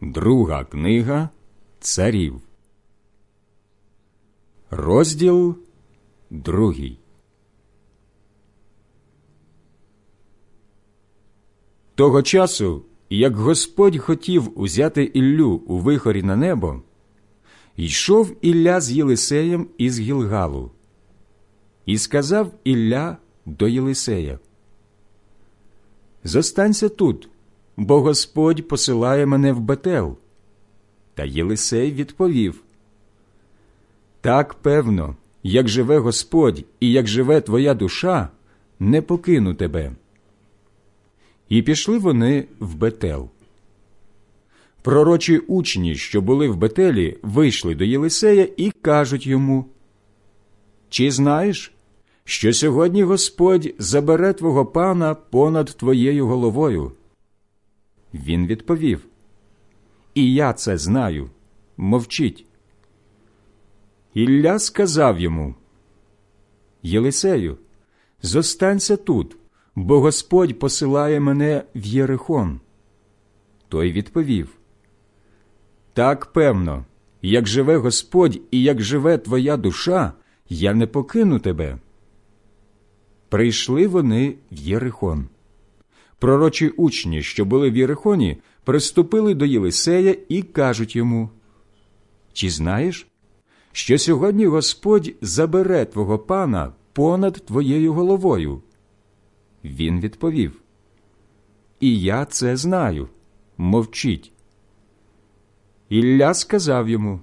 Друга книга царів. Розділ другий. Того часу, як Господь хотів узяти Іллю у вихорі на небо, йшов Ілля з Єлисеєм із Гілгалу. І сказав Ілля до Єлисея: Зостанься тут, бо Господь посилає мене в Бетел. Та Єлисей відповів: Так певно, як живе Господь і як живе твоя душа, не покину тебе. І пішли вони в Бетел. Пророчі учні, що були в Бетелі, вийшли до Єлисея і кажуть йому: Чи знаєш, що сьогодні Господь забере твого пана понад твоєю головою? Він відповів: І я це знаю. Мовчіть. Ілля сказав йому: Єлисею, зостанься тут, бо Господь посилає мене в Єрихон. Той відповів: Так певно, як живе Господь і як живе твоя душа, я не покину тебе. Прийшли вони в Єрихон. Пророчі учні, що були в Єрихоні, приступили до Єлисея і кажуть йому: Чи знаєш, що сьогодні Господь забере твого пана понад твоєю головою? Він відповів: І я це знаю. Мовчіть. Ілля сказав йому: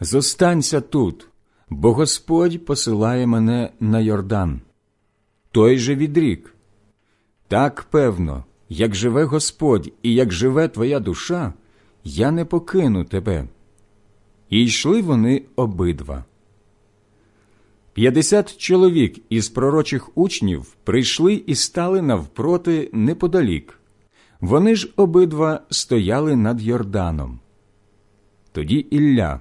Зостанься тут, бо Господь посилає мене на Йордан. Той же відрік. Так певно, як живе Господь і як живе твоя душа, я не покину тебе. І йшли вони обидва. П'ятдесят чоловік із пророчих учнів прийшли і стали навпроти неподалік. Вони ж обидва стояли над Йорданом. Тоді Ілля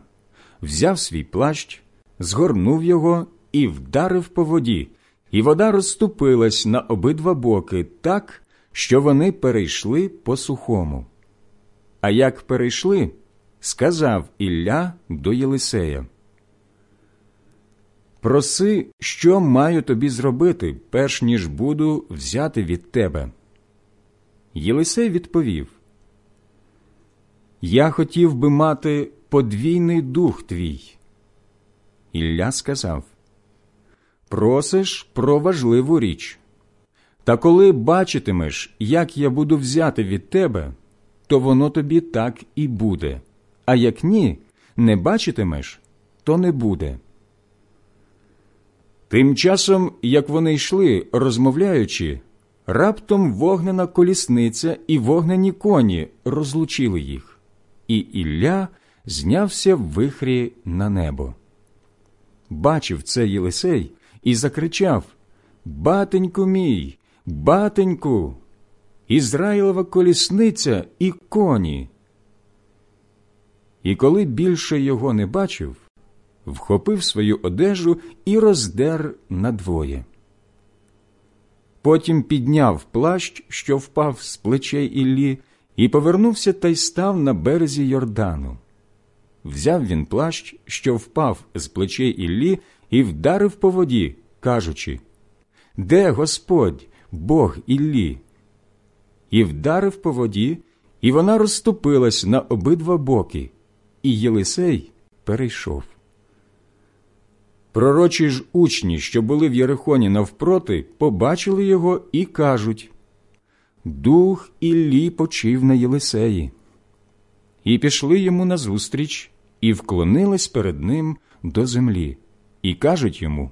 взяв свій плащ, згорнув його і вдарив по воді, і вода розступилась на обидва боки так, що вони перейшли по сухому. А як перейшли, сказав Ілля до Єлисея. Проси, що маю тобі зробити, перш ніж буду взяти від тебе. Єлисей відповів: Я хотів би мати подвійний дух твій. Ілля сказав: Просиш про важливу річ. Та коли бачитимеш, як я буду взяти від тебе, то воно тобі так і буде. А як ні, не бачитимеш, то не буде. Тим часом, як вони йшли, розмовляючи, раптом вогнена колісниця і вогнені коні розлучили їх, і Ілля знявся в вихрі на небо. Бачив це Єлисей і закричав Батеньку мій, батеньку, Ізраїлова колісниця і коні. І коли більше його не бачив, вхопив свою одежу і роздер надвоє. Потім підняв плащ, що впав з плечей Іллі, і повернувся та й став на березі Йордану. Взяв він плащ, що впав з плечей Іллі, і вдарив по воді, кажучи Де Господь, Бог Іллі? І вдарив по воді, і вона розступилась на обидва боки, і Єлисей перейшов. Пророчі ж учні, що були в Єрихоні навпроти, побачили його і кажуть Дух Іллі почив на Єлисеї. І пішли йому назустріч, і вклонились перед ним до землі, і кажуть йому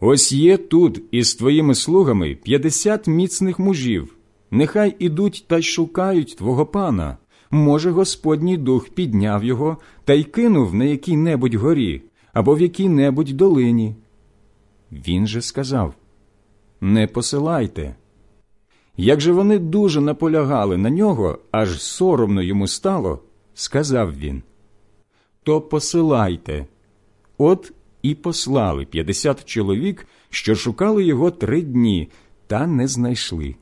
Ось є тут із твоїми слугами п'ятдесят міцних мужів. Нехай ідуть та й шукають твого пана. Може, Господній дух підняв його та й кинув на якій небудь горі або в якій небудь долині. Він же сказав Не посилайте. Як же вони дуже наполягали на нього, аж соромно йому стало, сказав він То посилайте. От і послали п'ятдесят чоловік, що шукали його три дні, та не знайшли.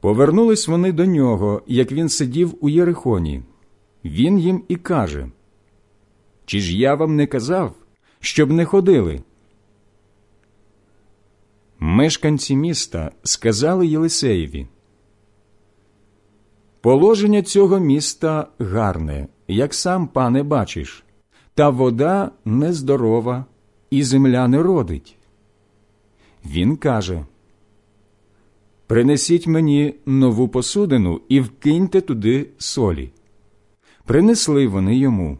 Повернулись вони до нього, як він сидів у Єрихоні. Він їм і каже Чи ж я вам не казав, щоб не ходили? Мешканці міста сказали Єлисеєві Положення цього міста гарне, як сам пане бачиш, та вода нездорова, і земля не родить. Він каже Принесіть мені нову посудину і вкиньте туди солі. Принесли вони йому.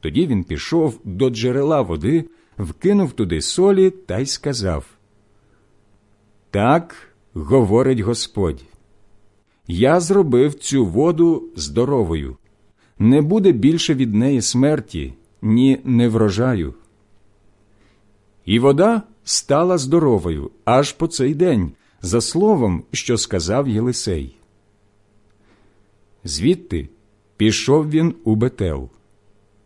Тоді він пішов до джерела води, вкинув туди солі та й сказав Так говорить Господь. Я зробив цю воду здоровою, не буде більше від неї смерті, ні неврожаю. І вода стала здоровою аж по цей день, за словом, що сказав Єлисей. Звідти пішов він у Бетел.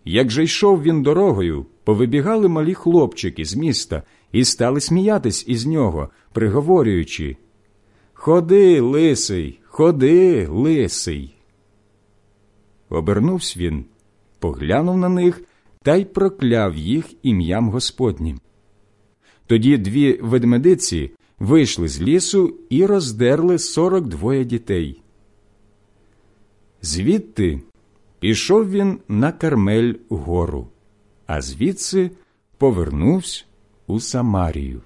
Як же йшов він дорогою, повибігали малі хлопчики з міста і стали сміятись із нього, приговорюючи Ходи, лисий, ходи, лисий. Обернувся він, поглянув на них та й прокляв їх ім'ям Господнім. Тоді дві ведмедиці вийшли з лісу і роздерли сорок двоє дітей. Звідти пішов він на Кармель гору, а звідси повернувся у Самарію.